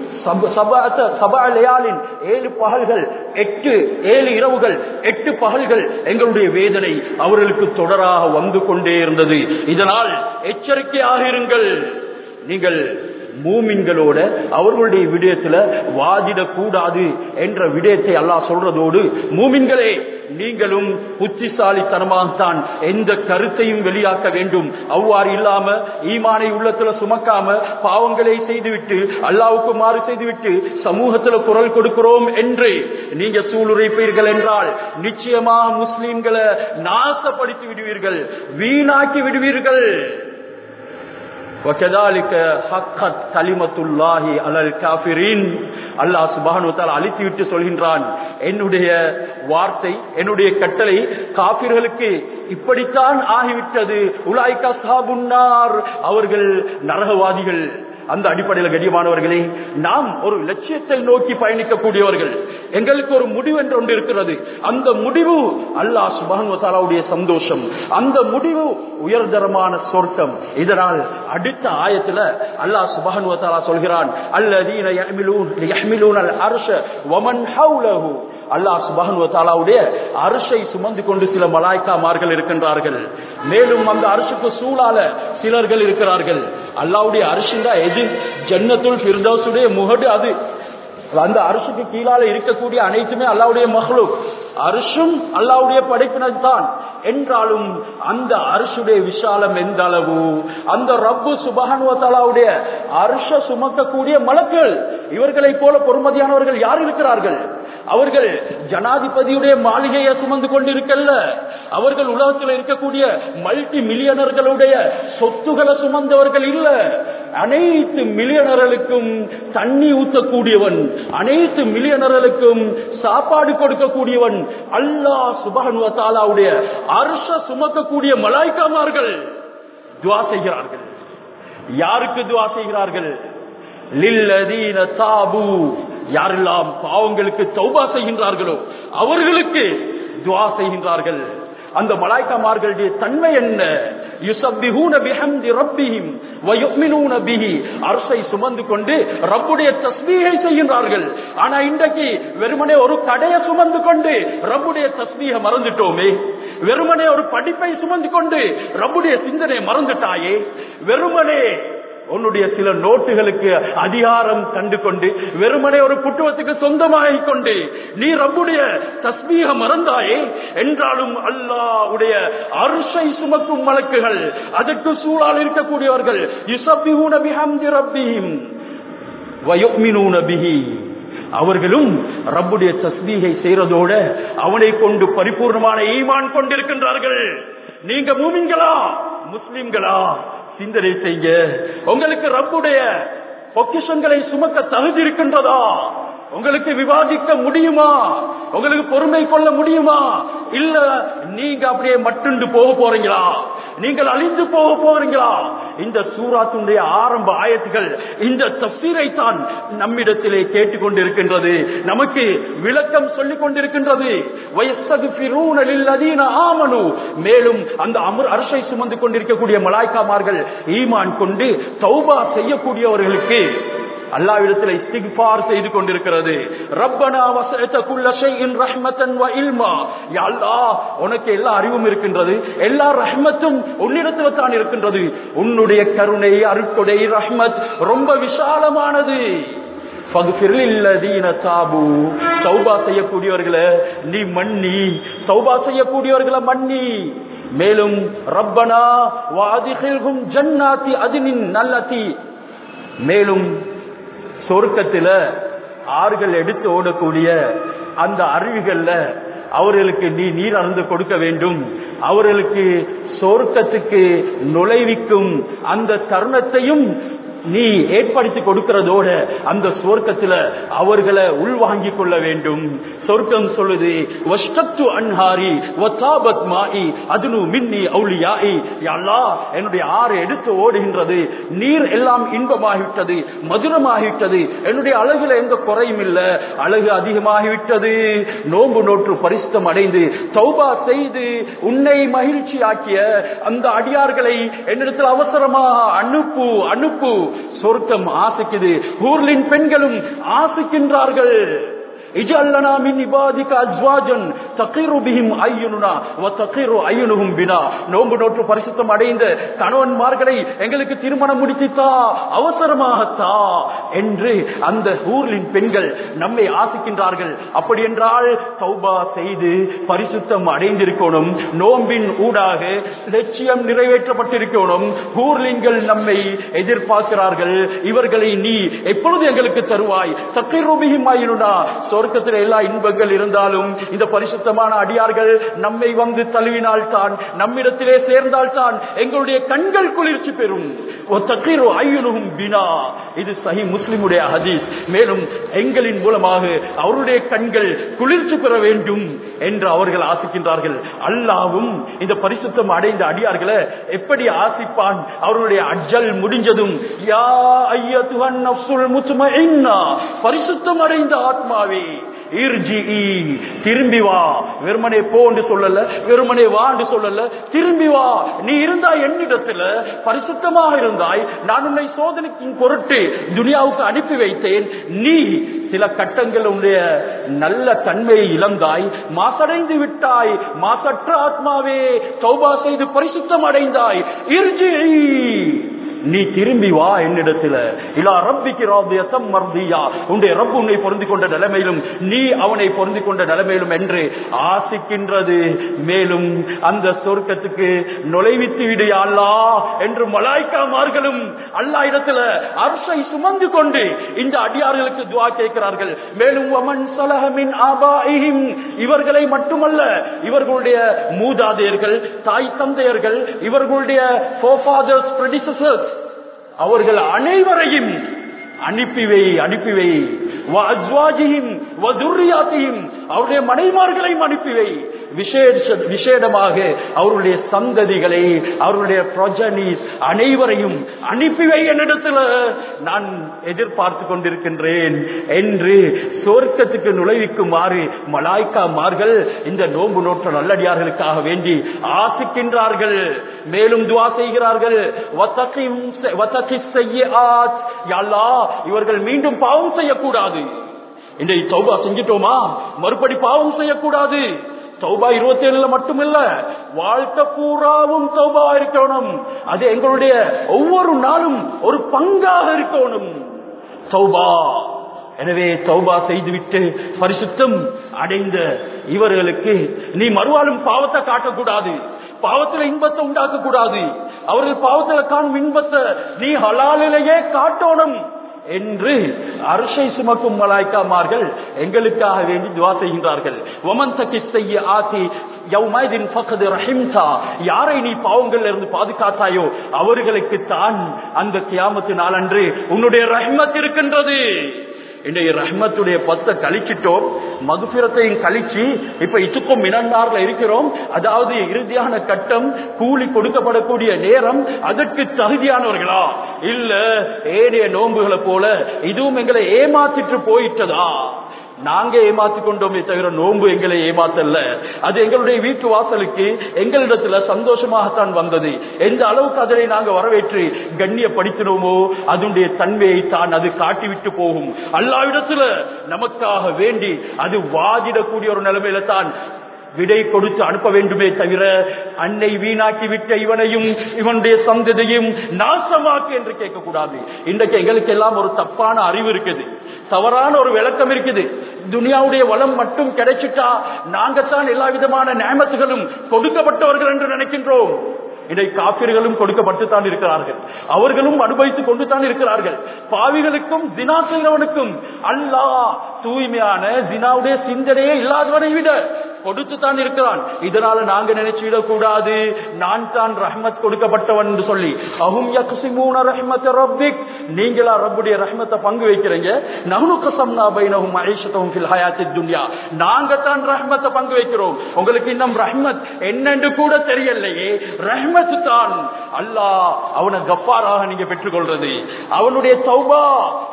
சபாலயாலின் ஏழு பகல்கள் எட்டு ஏழு இரவுகள் எட்டு பகல்கள் எங்களுடைய வேதனை அவர்களுக்கு தொடராக வந்து கொண்டே இருந்தது. இதனால் எச்சரிக்கையாக இருங்கள். நீங்கள் மூமின்களோட அவர்களுடைய விடயத்துல வாதிடக்கூடாது என்ற விடயத்தை அல்லாஹ் சொல்றதோடு மூமின்களே நீங்களும் புத்திசாலித்தனமாகத்தான் எந்த கருத்தையும் வெளியாக்க வேண்டும். அவ்வாறு இல்லாம ஈமானை உள்ளத்துல சுமக்காம பாவங்களை செய்துவிட்டு அல்லாவுக்கு மாறு செய்துவிட்டு சமூகத்துல குரல் கொடுக்கிறோம் என்று நீங்க சூளுரைப்பீர்கள் என்றால் நிச்சயமா முஸ்லீம்களை நாசப்படுத்தி விடுவீர்கள் வீணாக்கி விடுவீர்கள். அழித்து விட்டு சொல்கின்றான். என்னுடைய வார்த்தை என்னுடைய கட்டளை காபிர்களுக்கு இப்படித்தான் ஆகிவிட்டது. உலாய்கா சாபுன்னார் அவர்கள் நரகவாதிகள். அந்த அடிப்படையில் கடியமானவர்களே நாம் ஒரு லட்சியத்தை நோக்கி பயணிக்கக்கூடியவர்கள். எங்களுக்கு ஒரு முடிவு என்று ஒன்று இருக்கிறது. அந்த முடிவு அல்லாஹ் சுபானுவத்தாலாவுடைய சந்தோஷம். அந்த முடிவு உயர்தரமான சொர்க்கம். இதனால் அடுத்த ஆயத்துல அல்லாஹ் சுபானுவத்தாலா சொல்கிறான் அல்லதீன அரச வமன் ஹவுலஹு அல்லாஹ் சுபானுவத்தாலாவுடைய அரிசை சுமந்து கொண்டு சில மலாய்க்காமார்கள் இருக்கின்றார்கள். மேலும் அந்த அரிசுக்கு சூழால சிலர்கள் இருக்கிறார்கள். அல்லாவுடைய அரிசிந்தா எது ஜன்னத்துள் பிரிதோசுடைய முகடு அது. அந்த அரிசுக்கு கீழால இருக்கக்கூடிய அனைத்துமே அல்லாவுடைய மகளும் அரிசும் அல்லாவுடைய படைப்பினர் தான் என்றாலும் அந்த அரிசுடைய விசாலம் எந்த அளவு? அந்த ரப்பு சுபகனுவத்தாலாவுடைய அரிச சுமக்கக்கூடிய மலக்கள் இவர்களை போல பொறுமதியானவர்கள் யார் இருக்கிறார்கள்? அவர்கள் ஜனாதிபதியுடைய மாளிகையை சுமந்து கொண்டிருக்கல்ல. அவர்கள் உலகத்தில் இருக்கக்கூடிய மல்டி மில்லியனர்களுடைய சொத்துக்களை சுமந்தவர்கள் இல்ல. அனைத்து மில்லியனர்களுக்கும் தண்ணி ஊற்றக்கூடியவன் அனைத்து மில்லியனர்களுக்கும் சாப்பாடு கொடுக்கக்கூடியவன் அல்லாஹ் சுபகனுவத்தாலாவுடைய அரச சுமக்கக்கூடிய மலாய்க்காமார்கள் துவா செய்கிறார்கள். யாருக்கு துவா செய்கிறார்கள்? லில்லதீன தாபு. யாரெல்லாம் பாவங்களுக்கு தௌபா செய்கின்றார்களோ அவர்களுக்கு துவா செய்கின்றார்கள். அந்த மலாய்க்காமார்களுடைய தன்மை என்ன? அரசை சுமந்து கொண்டு ரப்புடைய தஸ்மீகை செய்கின்றார்கள். ஆனா இன்றைக்கு வெறுமனே ஒரு தடையை சுமந்து கொண்டு ரப்புடைய தஸ்மீக மறந்துட்டோமே. வெறுமனே ஒரு படிப்பை சுமந்து கொண்டு ரப்புடைய சிந்தனை மறந்துட்டாயே. வெறுமனே உன்னுடைய சில நோட்டுகளுக்கு அதிகாரம் கண்டு கொண்டு வெறுமனே ஒரு புட்டுவத்துக்கு சொந்தமாகிக் கொண்டு நீ ரப்புடைய தஸ்மீக மறந்தாயே? என்றாலும் அல்லாவுடைய அரிசை சுமக்கும் வழக்குகள் அதற்கு சூழால் இருக்கக்கூடியவர்கள் அவர்களும் ரப்புடைய தஸ்மீகை செய்யறதோட அவனை கொண்டு பரிபூர்ணமான ஈமான் கொண்டிருக்கின்றார்கள். நீங்க மூமிங்களா முஸ்லிம்களா? சிந்தனை செய்ய. உங்களுக்கு ரப்புடைய பொக்கிஷங்களை சுமக்க தகுதி இருக்கின்றதா? உங்களுக்கு விவாதிக்க முடியுமா? உங்களுக்கு பொறுமை கொள்ள முடியுமா? இல்ல நீங்க அப்படியே மட்டுண்டு போக போறீங்களா? நீங்கள் அழிந்து போக போறீங்களா? இந்த சூராத்துடைய ஆரம்ப ஆயத்துகள் இந்த தப்சீரை தான் நம்மிடத்திலே கேட்டுக்கொண்டிருக்கின்றது. நமக்கு விளக்கம் சொல்லிக் கொண்டிருக்கின்றது ஆமனு. மேலும் அந்த அமர் அரசை சுமந்து கொண்டிருக்கக்கூடிய மலாய்க்காமார்கள் ஈமான் கொண்டு தௌபா செய்யக்கூடியவர்களுக்கு அல்லாவிடத்தில் இஸ்திக்பார் செய்து கொண்டிருக்கிறது. ரப்பனா வசஅத குல்ல ஷைஇன் ரஹ்மத்தன் வ இல்மா. யா அல்லாஹ் உனக்கு எல்லா அறிவும் இருக்கின்றது. எல்லா ரஹ்மத்தும் உன்னிடத்தில் தான் இருக்கின்றது. உன்னுடைய கருணை அருட்கொடை ரஹ்மத் ரொம்ப விசாலமானது. சௌபா செய்யக்கூடியவர்களை நீ மன்னி. சௌபா செய்யக்கூடியவர்களை மன்னி. மேலும் ரப்பனா வாதிகில்கும் ஜன்னாத்தி அதினின் நல்லத்தி மேலும் சொர்க்கத்தில ஆறுகள் எடுத்து ஓடக்கூடிய அந்த அருவிகள்ல அவர்களுக்கு நீ நீர் அறந்து கொடுக்க வேண்டும். அவர்களுக்கு சொர்க்கத்துக்கு நுழைவிக்கும் அந்த தருணத்தையும் நீ ஏற்படுத்தி கொடுக்கிறதோட அந்த சொர்க்கத்துல அவர்களை உள்வாங்கிக் கொள்ள வேண்டும். சொர்க்கம் சொல்லுது வஷ்டத்து அன்ஹாரி அதுனு மின்னி என்னுடைய ஆறு எடுத்து ஓடுகின்றது. நீர் எல்லாம் இன்பமாகிவிட்டது மதுரமாகிவிட்டது. என்னுடைய அழகுல எந்த குறையும் இல்ல. அழகு அதிகமாகிவிட்டது. நோம்பு நோற்று பரிசுத்தம் அடைந்து தௌபா செய்து உன்னை மகிழ்ச்சி ஆக்கிய அந்த அடியார்களை என்னிடத்தில் அவசரமாக அனுப்பு அனுப்பு. சொர்க்கம் ஆசைக்குது. ஊர்லின் பெண்களும் ஆசைக்கின்றார்கள். இஜல்லனா மின் இபாதிக அஸ்வாஜன் தகீரு பிஹிம் ஐயுனுனா வ தகீரு ஐயுனுஹும் பினா நோன்பு நோற்று பரிசுத்தம் அடைந்த கணவன்மார்களை எங்களுக்கு திருமணம் முடித்து அவசரமாகத்தா என்று அந்த ஊர்லின் பெண்கள் நம்மை ஆசிக்கின்றார்கள். அப்படி என்றால் சௌபா செய்து பரிசுத்தம் அடைந்திருக்கணும். நோம்பின் ஊடாக லட்சியம் நிறைவேற்றப்பட்டிருக்கணும். ஊர்லிங்கள் நம்மை எதிர்பார்க்கிறார்கள். இவர்களை நீ எப்பொழுது எங்களுக்கு தருவாய்? சக்கீருபிஹிம் ஐயுனுனா சொர்க்கத்தில் எல்லா இன்பங்கள் இருந்தாலும் இந்த பரிசுத்தமான அடியார்கள் நம்மை வந்து தழுவினால் தான் நம்மிடத்திலே சேர்ந்தால் தான் எங்களுடைய கண்கள் குளிர்ச்சி பெறும். பினா. இது சஹி முஸ்லிமுடைய ஹதீஸ். மேலும் எங்களின் மூலமாக அவருடைய கண்கள் குளிர்ச்சி பெற வேண்டும் என்று அவர்கள் ஆசிக்கின்றார்கள். அல்லாவும் இந்த பரிசுத்தம் அடைந்த அடியார்களை எப்படி ஆசிப்பான்? அவருடைய அஜல் முடிஞ்சதும் யா ஐயத்துவன் பரிசுத்தம் அடைந்த ஆத்மாவே திரும்பி வா. வெறுமனே போ என்று சொல்லல. வெறுமனே வா என்று சொல்லல. திரும்பி வா. நீ இருந்தா என்னிடத்துல பரிசுத்தமாக இருந்தாய். நான் உன்னை சோதனைக்கு பொருட்டு துனியாவுக்கு அனுப்பி வைத்தேன். நீ சில கட்டங்கள் உன்னுடைய நல்ல தன்மையை இழந்தாய். மாசடைந்து விட்டாய். மாசற்ற ஆத்மாவே சௌபா செய்து பரிசுத்தம் அடைந்தாய். இர்ஜி நீ திரும்பி வா என்னிடத்துல. இல்லா ரப்பிக்கு ராபியத்தம் மர்தியா உன்னுடைய ரப்பு உன்னை பொருந்தி கொண்ட நிலைமையிலும் நீ அவனை பொருந்தி கொண்ட நிலைமையிலும் என்று ஆசிக்கின்றது. மேலும் அந்த சொர்க்கத்துக்கு நுழைவித்து விடு அல்லா என்று மலாய்க்காமார்களும் அல்லா இடத்துல அரசை சுமந்து கொண்டு இந்த அடியார்களுக்கு துவா கேட்கிறார்கள். மேலும் அமன் சலஹமின் ஆபாயிஹிம் இவர்களை மட்டுமல்ல இவர்களுடைய மூதாதையர்கள் தாய் தந்தையர்கள் இவர்களுடைய அவர்கள் அனைவரையும் அனுப்பிவை அனுப்பிவை. அவருடைய மனைமார்களையும் அனுப்பிவை. விசேஷ விசேடமாக அவருடைய சந்ததிகளை அவருடைய பிரஜனி அனைவரையும் அனுப்பிவை என்னிடத்துல. நான் எதிர்பார்த்து கொண்டிருக்கின்றேன் என்று சொர்க்கத்துக்கு நுழைவிக்குமாறு மலாய்க்காமார்கள் இந்த நோன்பு நோற்ற நல்லடியார்களுக்காக வேண்டி ஆசிக்கின்றார்கள். மேலும் துவா செய்கிறார்கள். இவர்கள் மீண்டும் பாவம் செய்யக்கூடாது. இன்றைக்கு தௌபா செஞ்சிட்டோமா? மறுபடி பாவம் செய்யக்கூடாது. தௌபா இருபத்தி ஏழுல மட்டுமில்ல வாழ்க்கை பூராவும் தௌபா இருக்கணும். அது எங்களுடைய ஒவ்வொரு நாளும் ஒரு பங்காக இருக்கணும். தௌபா. எனவே தௌபா செய்துவிட்டு பரிசுத்தம் அடைந்த இவர்களுக்கு நீ மறுவாழும் பாவத்தை காட்டக்கூடாது. பாவத்துல இன்பத்தை உண்டாக்க கூடாது அவர்கள் பாவத்துல காணும் இன்பத்தை நீ ஹலாலிலேயே காட்டணும். என்று அரிசை சுமக்கும் மலாய்க்காமார்கள் எங்களுக்காக வேண்டி துவா செய்கின்றார்கள். ஒமன் தக்கி செய்ய ஆசி யாரை நீ பாவங்கள்ல இருந்து பாதுகாத்தாயோ அவர்களுக்கு தான் அந்த கியாமத்து நாளன்று உன்னுடைய ரஹ்மத் இருக்கின்றது. இன்றைய ரஹ்மத்துடைய பத்தை கழிச்சிட்டோம் மதுபிரத்தையும் கழிச்சு இப்ப இத்துக்கும் மினந்தார்ல இருக்கிறோம். அதாவது இறுதியான கட்டம் கூலி கொடுக்கப்படக்கூடிய நேரம் அதற்கு தகுதியானவர்களா? இல்ல ஏனைய நோன்புகளை போல இதுவும் எங்களை ஏமாத்திட்டு போயிட்டதா? நாங்க ஏமாத்தி கொண்டோமே தவிர நோன்பு எங்களை ஏமாத்தல்ல. அது எங்களுடைய வீட்டு வாசலுக்கு எங்களிடத்துல சந்தோஷமாகத்தான் வந்தது. எந்த அளவுக்கு அதனை நாங்க வரவேற்று கண்ணியப்படுத்தினோமோ அதனுடைய தன்மையை தான் அது காட்டிவிட்டு போகும். அல்லாவிடத்துல நமக்காக வேண்டி அது வாதிடக்கூடிய ஒரு நிலைமையில தான் விடை கொடுத்து அனுப்ப வேண்டுமே தவிர அன்னை வீணாக்கி விட்ட இவனையும் இவனுடைய சந்ததியும் நாசமாக்கு என்று கேட்கக்கூடாது. இன்றைக்கு எங்களுக்கு எல்லாம் ஒரு தப்பான அறிவு இருக்குது. தவறான ஒரு விளக்கம் இருக்குது. துனியாவுடைய வளம் மட்டும் கிடைச்சிட்டா நாங்கத்தான் எல்லா விதமான நியமத்துகளும் கொடுக்கப்பட்டவர்கள் என்று நினைக்கின்றோம். இதை காப்பிர்களும் கொடுக்கப்பட்டுத்தான் இருக்கிறார்கள். அவர்களும் அனுபவித்துக் கொண்டு தான் இருக்கிறார்கள். பாவிகளுக்கும் தினா செய்கிறவனுக்கும் அல்லாஹ் தூய்மையான தினாவுடைய சிந்தனையே இல்லாதவனை விட கொடுத்து தான் இருக்கிறான். இதனால நாங்க நினைச்சுவிடக் கூடாது நான் தான் ரஹ்மத் கொடுக்கப்பட்டவன் என்று சொல்லி அஹும் யக்சிமூன ரஹ்மத் ரப்பிக். நீங்களா ரப்புடைய ரஹ்மத்தை பங்கு வைக்கிறீங்க. நஹ்னு கஸம்னா பைனஹும் ஐஷதஹும் ஃபில் ஹயாத்தித் துன்யா. நாங்க தான் ரஹ்மத்தை பங்கு வைக்கிறோம். உங்களுக்கு இன்னும் ரஹ்மத் என்னென்று கூட தெரியலையே. ரஹ்மத் தான். அல்லாஹ் அவனை கஃபாராக நீங்க பெற்றுக்கொள்றது. அவனுடைய தௌபா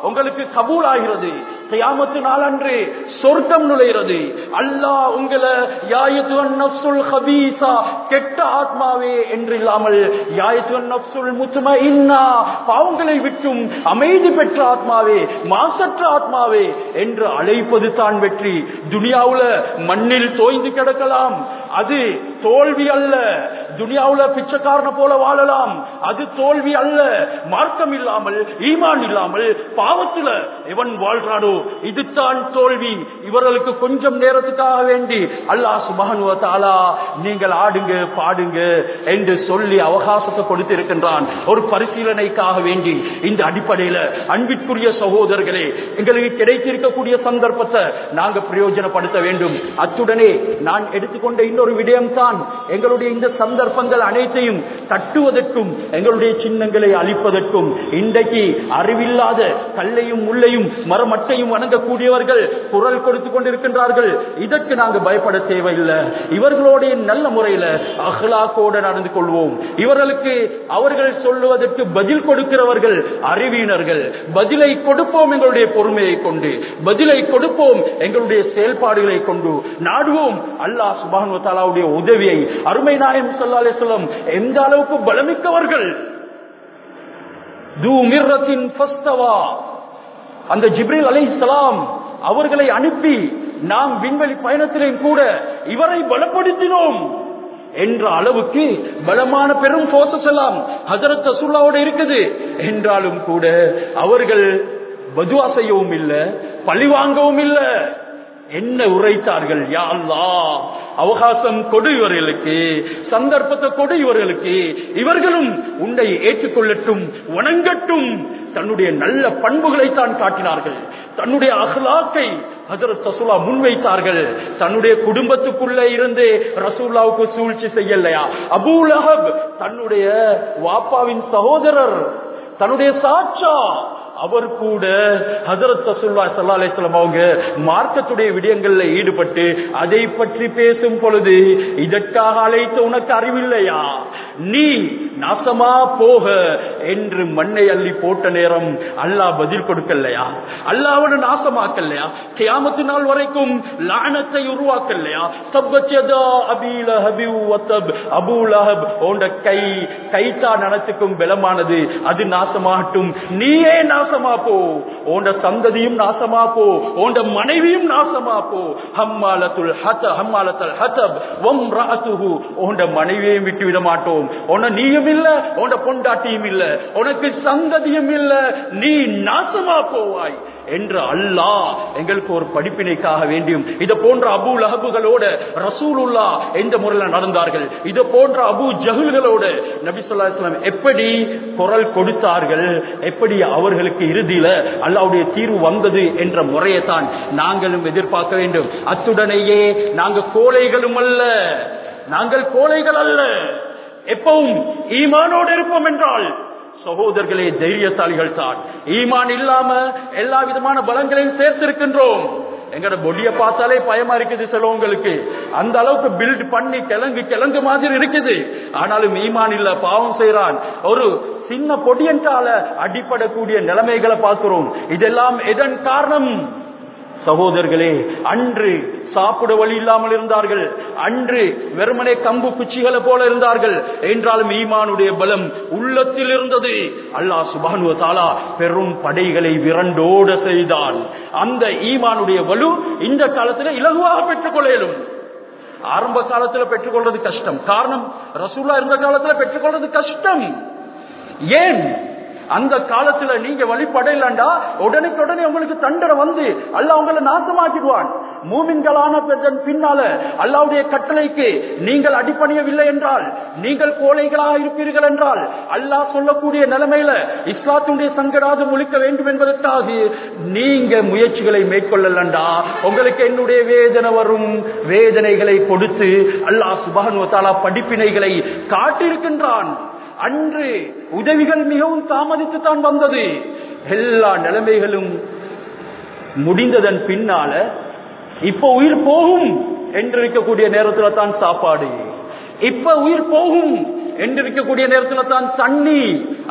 உங்களுக்கு கபூல் ஆகிறது கியாமத்து நாளன்று சொர்க்கம் நுழைகிறது அல்லாஹ் உங்களை யாயத்துவன் ஹபீசா கெட்ட ஆத்மாவே என்று இல்லாமல் யாயத்துவன் முத்தும இன்னா பாவங்களை விட்டும் அமைதி பெற்ற ஆத்மாவே மாசற்ற ஆத்மாவே என்று அழைப்பது தான் வெற்றி. துனியாவுல மண்ணில் தோய்ந்து கிடக்கலாம். அது தோல்வி அல்ல. துனியாவுல பிச்சைக்காரன போல வாழலாம். அது தோல்வி அல்ல. மார்க்கம் இல்லாமல் ஈமான் இல்லாமல் பாவத்துல எவன் வாழ்றானோ? இதுதான் தோல்வி. இவர்களுக்கு கொஞ்சம் நேரத்துக்காக வேண்டி அல்லாஹ் சுபஹானுவ தாலா நீங்கள் ஆடுங்க பாடுங்க என்று சொல்லி அவகாசத்தை கொடுத்து இருக்கின்றான் ஒரு பரிசீலனைக்காக வேண்டி இந்த அடிப்படையில அன்பிற்குரிய சகோதரர்களே எங்களுக்கு கிடைத்திருக்கக்கூடிய சந்தர்ப்பத்தை நாங்க பிரயோஜனப்படுத்த வேண்டும். அத்துடனே நான் எடுத்துக்கொண்ட இன்னொரு விடயம் தான் எங்களுடைய இந்த சந்தர்ப்பங்கள் அனைத்தையும் தட்டுவதற்கும் எங்களுடைய சின்னங்களை அழிப்பதற்கும் இன்றைக்கு அறிவில்லாத கல்லையும் முள்ளையும் மரமட்டையும் வணங்கக்கூடியவர்கள் குரல் கொடுத்து கொண்டிருக்கின்றார்கள். இதற்கு நாங்கள் பயப்பட தேவையில்லை. இவர்களுடைய நல்ல முறையில அஹ்லாக்கோட நடந்து கொள்வோம். இவர்களுக்கு அவர்கள் சொல்லுவதற்கு பதில் கொடுக்கிறவர்கள் அறிவியினர்கள் பதிலை கொடுப்போம் எங்களுடைய பொறுமையை கொண்டு. பதிலை கொடுப்போம் எங்களுடைய செயல்பாடுகளை கொண்டு. நாடுவோம். அல்லாஹ் சுபானு தாலாவுடைய உதவியை. அருமை நாயம் சொல்ல அலிஸ்லம் எந்த அளவுக்கு பலமிக்கவர்கள்? அந்த ஜிப்ரில் அலைஹிஸ்ஸலாம் அவர்களை அனுப்பி நாம் விண்வெளி பயணத்திலையும் கூட இவரை பலப்படுத்தினோம் என்ற அளவுக்கு பலமான பெரும் போசஸ் எல்லாம் ஹசரத் ரசூல்லாவோட இருக்குது. என்றாலும் கூட அவர்கள் பதுவா செய்யவும் இல்லை பழி வாங்கவும் இல்லை. என்ன உரைத்தார்கள்? யா அல்லாஹ் அவகாசம் கொடு இவர்களுக்கு சந்தர்ப்பத்தை கொடு இவர்களுக்கு இவர்களும் உன்னை ஏற்றுக்கொள்ளட்டும் வணங்கட்டும். தன்னுடைய நல்ல பண்புகளை தான் காட்டினார்கள். தன்னுடைய அகலாக்கை ஹசரத் ரசூலா முன்வைத்தார்கள். தன்னுடைய குடும்பத்துக்குள்ள இருந்து ரசூல்லாவுக்கு சூழ்ச்சி செய்யலையா? அபூலஹப் தன்னுடைய வாப்பாவின் சகோதரர் தன்னுடைய சாட்சா அவர் கூட ஹசரத் ரசூல்லா சல்லா அலிஸ்லாம் அவங்க மார்க்கத்துடைய விடயங்கள்ல ஈடுபட்டு அதை பற்றி பேசும் பொழுது இதற்காக அழைத்த உனக்கு அறிவில்லையா? நீ நாசமா போக என்று மண்ணை அள்ளி போட்ட நேரம் அல்லாஹ் பதில் கொடுக்கலையா? அல்லாஹ் அவனை நாசமாக்கலையா? கியாமத்து நாள் வரைக்கும் லானத்தை உருவாக்கலையா? சப்பச்சதா அபீல ஹபி வத்தப் அபூ லஹப் ஓண்ட கை கைத்தா நனத்துக்கும் பலமானது அது நாசமாகட்டும். நீயே நாசமா போ ஓண்ட சந்ததியும் நாசமா போ ஓண்ட மனைவியும் நாசமா போ ஹம்மாலத்துல் ஹத ஹம்மாலத்தல் ஹதப் வம் ராத்துஹு உண்ட மனைவியையும் விட்டு விட மாட்டோம். உன நீயும் இல்ல உண்ட பொண்டாட்டியும் இல்ல. உனக்கு சந்ததியும் இல்ல. நீ நாசமா போவாய் என்று அல்லாஹ் எங்களுக்கு ஒரு படிப்பினைக்காக வேண்டியும் இதை போன்ற அபு லஹபுகளோட ரசூலுல்லா எந்த முறையில் நடந்தார்கள்? இது போன்ற அபு ஜஹுல்களோட நபி சொல்லா எப்படி குரல் கொடுத்தார்கள்? எப்படி அவர்களுக்கு இறுதியில அல்லாவுடைய தீர்வு வந்தது என்ற முறையை தான் நாங்களும் எதிர்பார்க்க வேண்டும். அத்துடனேயே நாங்கள் கோழைகளும் அல்ல. நாங்கள் கோழைகள் அல்ல. எப்பவும் ஈமானோடு இருப்போம் என்றால் சகோதரர்களே தைரியசாலிகள் தான் ஈமான் இல்லாம எல்லா விதமான பலங்களையும் சேர்த்திருக்கின்றோம். எங்கட பொடிய பார்த்தாலே பயமா இருக்குது சிலவங்களுக்கு அந்த அளவுக்கு பில்ட் பண்ணி கிழங்கு கிழங்கு மாதிரி இருக்குது. ஆனாலும் ஈமான் இல்ல பாவம் செய்யறான் ஒரு சின்ன பொடியன்றால அடிப்படக்கூடிய நிலைமைகளை பார்க்கிறோம். இதெல்லாம் எதன் காரணம்? சகோதரர்களே அன்று சாப்பிட வழி இல்லாமல் இருந்தார்கள். அன்று வெறுமனே கம்பு குச்சிகளை போல இருந்தார்கள். என்றாலும் ஈமானுடைய பலம் உள்ளத்தில் இருந்தது. அல்லாஹ் சுபானுவ தாலா பெரும் படைகளை விரண்டோட செய்தான். அந்த ஈமானுடைய வலு இந்த காலத்தில் இலகுவாக பெற்றுக் கொள்ள ஆரம்ப காலத்துல பெற்றுக்கொள்றது கஷ்டம். காரணம் ரசூல்லா இருந்த காலத்துல பெற்றுக்கொள்றது கஷ்டம். ஏன்? அந்த காலத்துல நீங்க வழிபடையிலண்டா உடனுக்குடனே உங்களுக்கு தண்டனை வந்து அல்லாஹ் உங்களை நாசமாக்கிடுவான். மூமின்களான பெற்றன் பின்னால அல்லாவுடைய கட்டளைக்கு நீங்கள் அடிப்பணியவில்லை என்றால் நீங்கள் கோழைகளாக இருப்பீர்கள் என்றால் அல்லாஹ் சொல்லக்கூடிய நிலைமையில இஸ்லாத்துடைய சங்கடாது முழிக்க வேண்டும் என்பதற்காக நீங்க முயற்சிகளை மேற்கொள்ளலண்டா. உங்களுக்கு என்னுடைய வேதனை வரும். வேதனைகளை கொடுத்து அல்லாஹ் சுபானு தாலா படிப்பினைகளை காட்டியிருக்கின்றான். அன்று உதவிகள் மிகவும் தாமதித்து தான் வந்தது. எல்லா நிலைமைகளும் முடிந்ததன் பின்னால இப்ப உயிர் போகும் என்று இருக்கக்கூடிய நேரத்துல தான் சாப்பாடு. இப்ப உயிர் போகும் என்று இருக்கக்கூடிய நேரத்துல தான் தண்ணி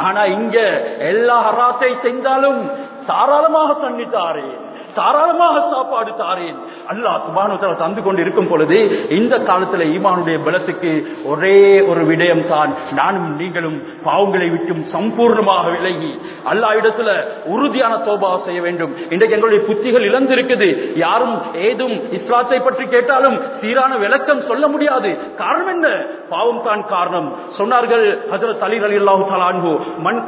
ஆனா இங்க எல்லா ஹராத்தை செஞ்சாலும் தாராளமாக தண்ணி தாரேன். தாராளமாக சாப்பாடு தாரேன். அல்லாஹ் சுபானுத்தர தந்து கொண்டு இருக்கும் பொழுது இந்த காலத்துல ஈமானுடைய பலத்துக்கு ஒரே ஒரு விடயம் தான் நானும் நீங்களும் பாவங்களை விட்டும் சம்பூர்ணமாக விலகி அல்லா இடத்துல உறுதியான தோபா செய்ய வேண்டும். இன்றைக்கு எங்களுடைய புத்திகள் இழந்திருக்குது. யாரும் ஏதும் இஸ்லாத்தை பற்றி கேட்டாலும் சீரான விளக்கம் சொல்ல முடியாது. காரணம் என்ன? பாவம் தான் காரணம். சொன்னார்கள் ஹஜரத் அலி அலி அல்லாஹு தலான்பு மண்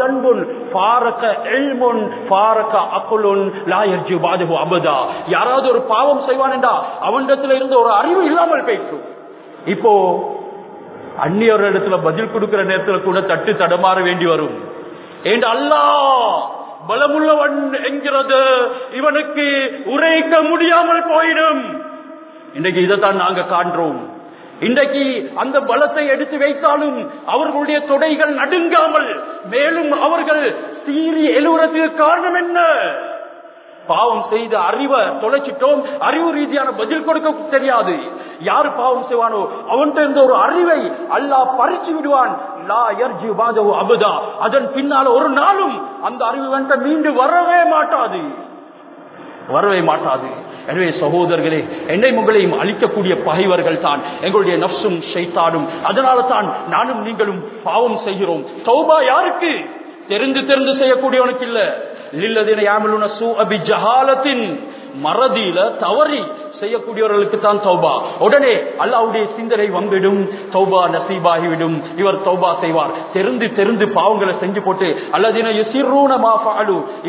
தன்புன் பாரக எல்முன் பாரக அக்குலுன் லாயர் அபதா. யாராவது ஒரு பாவம் செய்வான் என்றா அவனிடத்துல இருந்த ஒரு அறிவு இல்லாமல் பேசும் இப்போ அந்நியர் இடத்துல பதில் கொடுக்கிற நேரத்துல கூட தட்டு தடமாற வேண்டி வரும். ஏன் அல்லா பலமுள்ளவன் என்கிறது. இவனுக்கு உரைக்க முடியாமல் போயிடும். இன்றைக்கு இதைத்தான் நாங்க காண்றோம். இன்றைக்கு அந்த பலத்தை எடுத்து வைத்தாலும் அவர்களுடைய தொடைகள் நடுங்காமல் மேலும் அவர்கள் சீறி எழுவுறதுக்கு காரணம் என்ன? பாவம் செய்த அறிவை தொலைச்சிட்டோம். அறிவு ரீதியான பதில் கொடுக்க தெரியாது. யாரு பாவம் செய்வானோ அவன்கிட்ட இருந்த ஒரு அறிவை அல்லாஹ் பறிச்சு விடுவான். அபுதா. அதன் பின்னால ஒரு நாளும் அந்த அறிவு வந்து மீண்டு வரவே மாட்டாது. வரவே மாட்டாது. எனவே சகோதரர்களே என்னை உங்களையும் அழிக்கக்கூடிய பகைவர்கள் தான். எங்களுடைய நப்சும் செய்தாடும் அதனால தான் நானும் நீங்களும் பாவம் செய்கிறோம். சௌபா யாருக்கு? தெரிந்து தெரிந்து செய்யக்கூடியவனுக்கு இல்லை. லில்லதின யாமலுன சூ அபி ஜஹாலத்தின் மறதியில தவறி செய்யக்கூடியவர்களுக்கு தான் தௌபா. உடனே அல்லாவுடைய சிந்தனை வந்துவிடும் தௌபா நசீபாகிவிடும். இவர் தௌபா செய்வார். தெரிந்து தெரிந்து பாவங்களை செஞ்சு போட்டு அல்லதின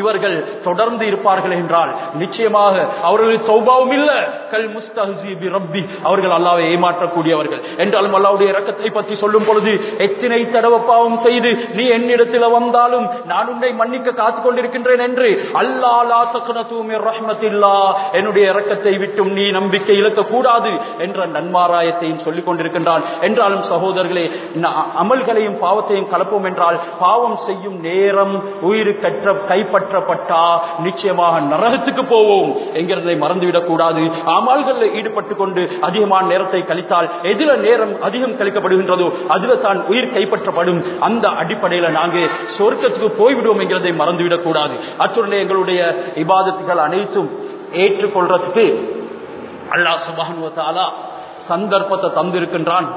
இவர்கள் தொடர்ந்து இருப்பார்கள் என்றால் நிச்சயமாக அவர்களுக்கு தௌபாவும் இல்ல. கல் முஸ்தஹி ரப்பி அவர்கள் அல்லாவை ஏமாற்றக்கூடியவர்கள். என்றாலும் அல்லாவுடைய ரக்கத்தை பற்றி சொல்லும் பொழுது எத்தனை தடவை பாவம் செய்து நீ என்னிடத்தில் வந்தாலும் நான் உன்னை மன்னிக்க காத்துக் கொண்டிருக்கின்றேன் என்று அல்லா லா சக்கன தூமி ரஹ்மத்தில்லா. என்னுடைய இறக்கத்தை விட்டும் நீ நம்பிக்கை இழக்க கூடாது என்ற நன்மாராயத்தையும் சொல்லிக் கொண்டிருக்கின்றான். என்றாலும் சகோதரர்களே அமல்களையும் பாவத்தையும் கலப்போம் என்றால் பாவம் செய்யும் நேரம் உயிர் கற்ற கைப்பற்றப்பட்டா நிச்சயமாக நரகத்துக்கு போவோம் என்கிறதை மறந்துவிடக் கூடாது. அமல்களில் ஈடுபட்டு கொண்டு அதிகமான நேரத்தை கழித்தால் எதிர நேரம் அதிகம் கழிக்கப்படுகின்றதோ அதுல தான் உயிர் கைப்பற்றப்படும். அந்த அடிப்படையில் நாங்கள் சொர்க்கத்துக்கு போய்விடுவோம் என்கிறதை மறந்துவிடக் கூடாது. அத்துடனே எங்களுடைய இபாதத்துகள் அனைத்தும் ஏற்றுக்கொள்றதுக்கு அல்லா சுபானுவத்தாலா சந்தர்ப்பத்தை தந்திருக்கின்றான்.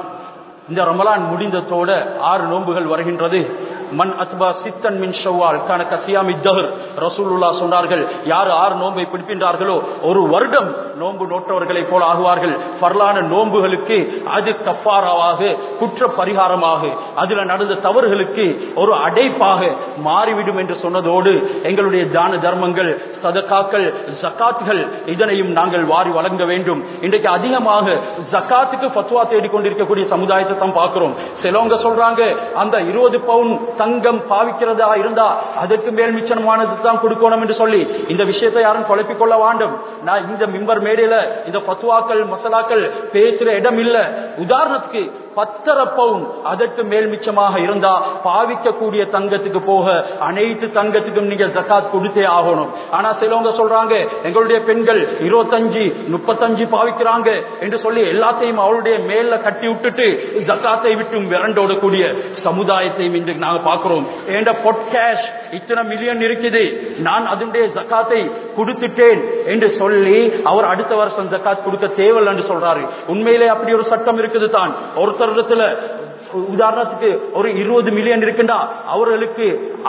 இந்த ரமலான் முடிந்ததோட ஆறு நோன்புகள் வருகின்றது. மண் அத்பா சித்தன் மின் ஷவ்வால் கணக்க சியாமி தஹர் ரசூலுல்லா சொன்னார்கள். யார் ஆறு நோன்பை பிடிக்கின்றார்களோ ஒரு வருடம் நோன்பு நோட்டவர்களைப் போல ஆகுவார்கள். பரலான நோன்புகளுக்கு அது தப்பாராவாக குற்ற பரிகாரமாக அதுல நடந்த தவறுகளுக்கு ஒரு அடைப்பாக மாறிவிடும் என்று சொன்னதோடு எங்களுடைய தான தர்மங்கள் சதக்காக்கள் ஜக்காத்துகள் இதனையும் நாங்கள் வாரி வழங்க வேண்டும். இன்றைக்கு அதிகமாக ஜக்காத்துக்கு பத்துவா தேடிக்கொண்டிருக்கக்கூடிய சமுதாயத்தை தான் பார்க்கிறோம். சிலவங்க சொல்றாங்க அந்த இருபது பவுன் தங்கம் பாவிக்கிறதா இருந்தா அதற்கு மேல் மிச்சமானது தான் கொடுக்கணும் என்று சொல்லி இந்த விஷயத்தை யாரும் குழப்பிக் கொள்ள வேண்டும். நான் இந்த மிம்பர் மேடையில இந்த பத்துவாக்கள் மசாலாக்கள் பேசுற இடம் இல்ல. உதாரணத்துக்கு பத்தரை பவுன் அதற்கு மேல் மிச்சமாக இருந்தா பாவிக்கக்கூடிய தங்கத்துக்கு போக அனைத்து தங்கத்துக்கும் நீங்க ஜக்காத் கொடுத்தே ஆகணும். ஆனா சிலவங்க சொல்றாங்க எங்களுடைய பெண்கள் இருபத்தஞ்சு முப்பத்தஞ்சு பாவிக்கிறாங்க என்று சொல்லி எல்லாத்தையும் அவளுடைய மேல கட்டி விட்டுட்டு ஜக்காத்தை விட்டு விரண்டோடக்கூடிய சமுதாயத்தையும் இன்று நாங்க பாக்குறோம் ஏண்ட பொட்கேஷ் இத்தனை மில்லியன் இருக்குது. நான் அதனுடைய ஜக்காத்தை கொடுத்துட்டேன் என்று சொல்லி அவர் அடுத்த வருஷம் ஜக்காத் கொடுக்க தேவையில்லை என்று சொல்றாரு. உண்மையிலே அப்படி ஒரு சட்டம் இருக்குது தான். ஒருத்தரிடத்துல உதாரணத்துக்கு ஒரு இருபது மில்லியன் இருக்குண்டா அவர்களுக்கு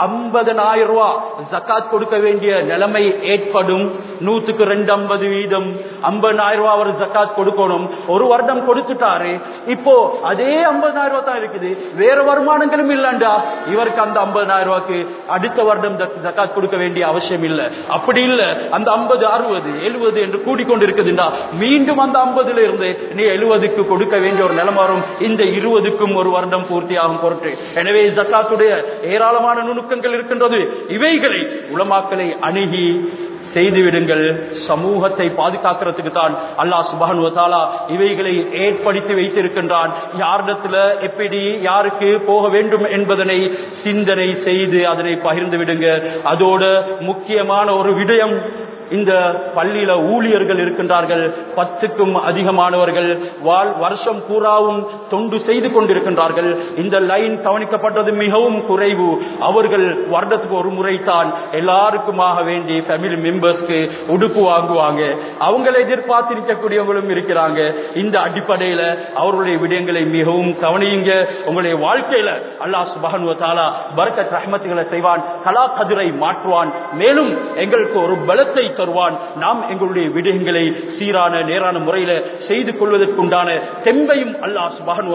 ஐம்பதனாயிரம் ரூபாய் ஜக்காத் கொடுக்க வேண்டிய நிலைமை ஏற்படும். நூத்துக்கு ரெண்டு ஐம்பது வீதம் ஐம்பதாயிரம் ரூபாய் அவர் ஜக்காத் கொடுக்கணும். ஒரு வருடம் கொடுத்துட்டாரு. இப்போ அதே ஐம்பதாயிரம் ரூபாய் தான் இருக்குது. வேற வருமானங்களும் இல்லண்டா. இவருக்கு அந்த ஐம்பதாயிரம் ரூபாய்க்கு அடுத்த வருடம் ஜக்- ஜக்காத் கொடுக்க வேண்டிய அவசியம் இல்லை. அப்படி இல்லை. அந்த ஐம்பது அறுபது எழுபது என்று கூடிக்கொண்டு இருக்குதுண்டா மீண்டும் அந்த ஐம்பதுல இருந்து நீ எழுபதுக்கு கொடுக்க வேண்டிய ஒரு நிலம் வரும். இந்த இருபதுக்கும் ஒரு வருடம் பூர்த்தியாகும் பொருட்டு. எனவே ஜக்காத்துடைய ஏராளமான நுணுக்கங்கள் இருக்கின்றது. இவைகளை உலமாக்களை அணுகி செய்துவிடுங்கள். சமூகத்தை பாதுகாக்கிறதுக்கு தான் அல்லாஹ் சுபான் இவைகளை ஏற்படுத்தி வைத்திருக்கின்றான். யாரிடத்துல எப்படி யாருக்கு போக வேண்டும் என்பதனை சிந்தனை செய்து அதனை பகிர்ந்து விடுங்க அதோட முக்கியமான ஒரு விடயம் இந்த பள்ளியில ஊழியர்கள் இருக்கின்றார்கள். பத்துக்கும் அதிகமானவர்கள். வாழ் வருஷம் பூராவும் தொண்டு செய்து கொண்டிருக்கின்றார்கள். இந்த லைன் கவனிக்கப்பட்டது மிகவும் குறைவு. அவர்கள் வருடத்துக்கு ஒரு முறை தான் எல்லாருக்குமாக வேண்டி ஃபேமிலி மெம்பர்ஸ்க்கு உடுப்பு வாங்குவாங்க. அவங்களை எதிர்பார்த்திருக்கக்கூடியவங்களும் இருக்கிறாங்க. இந்த அடிப்படையில அவருடைய விடயங்களை மிகவும் கவனியுங்க. உங்களுடைய வாழ்க்கையில அல்லாஹ் சுபஹானு தாலா பரக்கத் ரஹமத்துகளை செய்வான். கலா கதிரை மாற்றுவான். மேலும் எங்களுக்கு ஒரு பலத்தை தருவான். நாம் எங்களுடைய விடயங்களை சீரான நேரான முறையில செய்து கொள்வதற்குண்டான தெம்பையும் அல்லாஹ் சுபஹானு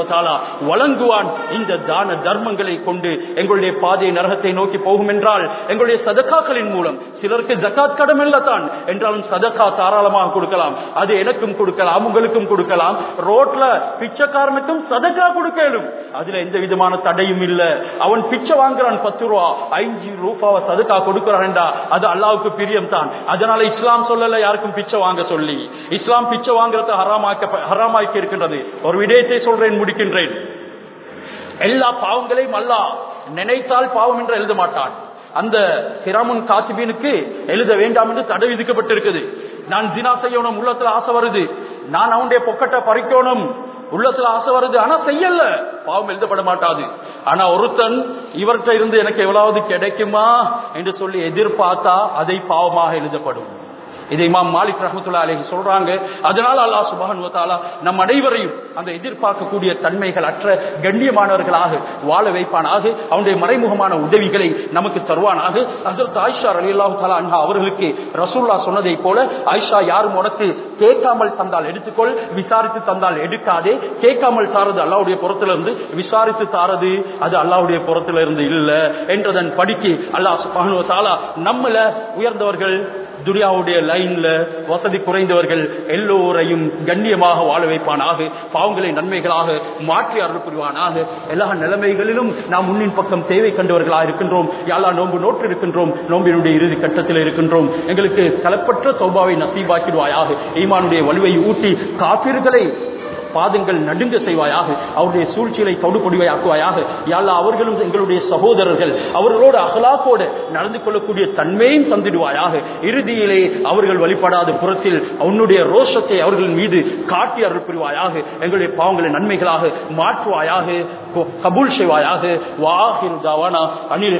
வழங்குவான். இந்த தான தர்மங்களை கொண்டு எங்களுடைய பாதை நரகத்தை நோக்கி போகும் என்றால் எங்களுடைய சதக்காக்களின் மூலம் சிலருக்கு ஜக்காத் கடம் இல்லத்தான் என்றாலும் சதக்கா தாராளமாக கொடுக்கலாம். அது எனக்கும் கொடுக்கலாம் உங்களுக்கும் கொடுக்கலாம். ரோட்ல பிச்சைக்காரனுக்கும் சதக்கா கொடுக்கலும். அதுல எந்த விதமான தடையும் இல்ல. அவன் பிச்சை வாங்குறான் பத்து ரூபா ஐந்து ரூபாவை சதக்கா கொடுக்கிறான்டா அது அல்லாவுக்கு பிரியம் தான் அதனால இஸ்லாம் சொல்லல யாருக்கும் பிச்சை வாங்க சொல்லி. இஸ்லாம் பிச்சை வாங்குறத ஹராமாக்க ஹராமாக்கி இருக்கின்றது. ஒரு விடயத்தை சொல்றேன் முடிக்கின்றேன். எல்லா பாவங்களையும் அல்லா நினைத்தால் பாவம் என்று எழுத மாட்டான். அந்த கிராமுன் காத்திபீனுக்கு எழுத வேண்டாம் என்று தடை விதிக்கப்பட்டிருக்குது. நான் தினா செய்யணும் உள்ளத்துல ஆசை வருது. நான் அவனுடைய பொக்கட்டை பறிக்கணும். உள்ளத்துல ஆசை வருது. ஆனா செய்யல. பாவம் எழுதப்பட மாட்டாது. ஆனா ஒருத்தன் இவர்கிட்ட இருந்து எனக்கு எவ்வளவு கிடைக்குமா? என்று சொல்லி எதிர்பார்த்தா அதை பாவமாக எழுதப்படும். இதை இமாம் மாலிக் ரஹமத்துல்லா அலைஹி சொல்றாங்க. அதனால அல்லாஹ் சுபான் நம் அனைவரையும் அந்த எதிர்பார்க்கக்கூடிய தன்மைகள் அற்ற கண்ணியமானவர்களாக வாழ வைப்பானாக. அவனுடைய மறைமுகமான உதவிகளை நமக்கு தருவானாக. அதற்கு ஆயிஷா ரலியல்லாஹு தஆலா அவர்களுக்கு ரசூல்லா சொன்னதை போல ஆயிஷா யாரும் உனக்கு கேட்காமல் தந்தால் எடுத்துக்கொள் விசாரித்து தந்தால் எடுக்காதே. கேட்காமல் தாரது அல்லாவுடைய புறத்துல இருந்து விசாரித்து தாரது அது அல்லாவுடைய புறத்துல இருந்து இல்ல என்றதன் படிக்கு அல்லாஹ் சுப்ஹானஹு நம்மள உயர்ந்தவர்கள் துனியாவுடைய லைன்ல வசதி குறைந்தவர்கள் எல்லோரையும் கண்ணியமாக வாழ வைப்பானாக பாவங்களை நன்மைகளாக மாற்றி அருள் புரிவானாக எல்லா நிலைமைகளிலும் நாம் முன்னின் பக்கம் தேவை கண்டவர்களாக இருக்கின்றோம். யாழா நோன்பு நோற்று இருக்கின்றோம் நோம்பினுடைய இறுதி கட்டத்தில் இருக்கின்றோம். எங்களுக்கு கலப்பற்ற சௌபாவை நசீபாக்கிடுவாயாக. ஈமானுடைய வலுவை ஊட்டி காப்பீர்களை பாதங்கள் நடுங்க செய்வாயாக அவருடைய சூழ்ச்சிகளை தொடுபொடிவையாக்குவாயாக யாழ்லா அவர்களும் எங்களுடைய சகோதரர்கள் அவர்களோடு அகலாக்கோடு நடந்து கொள்ளக்கூடிய தன்மையும் தந்திடுவாயாக. இறுதியிலே அவர்கள் வழிபடாத புறத்தில் உன்னுடைய ரோஷத்தை அவர்கள் மீது காட்டி அருள் புரிவாயாக. எங்களுடைய பாவங்களை நன்மைகளாக மாற்றுவாயாக கபூல் செய்வாயாக. வாஹிரு தவானா. அனில்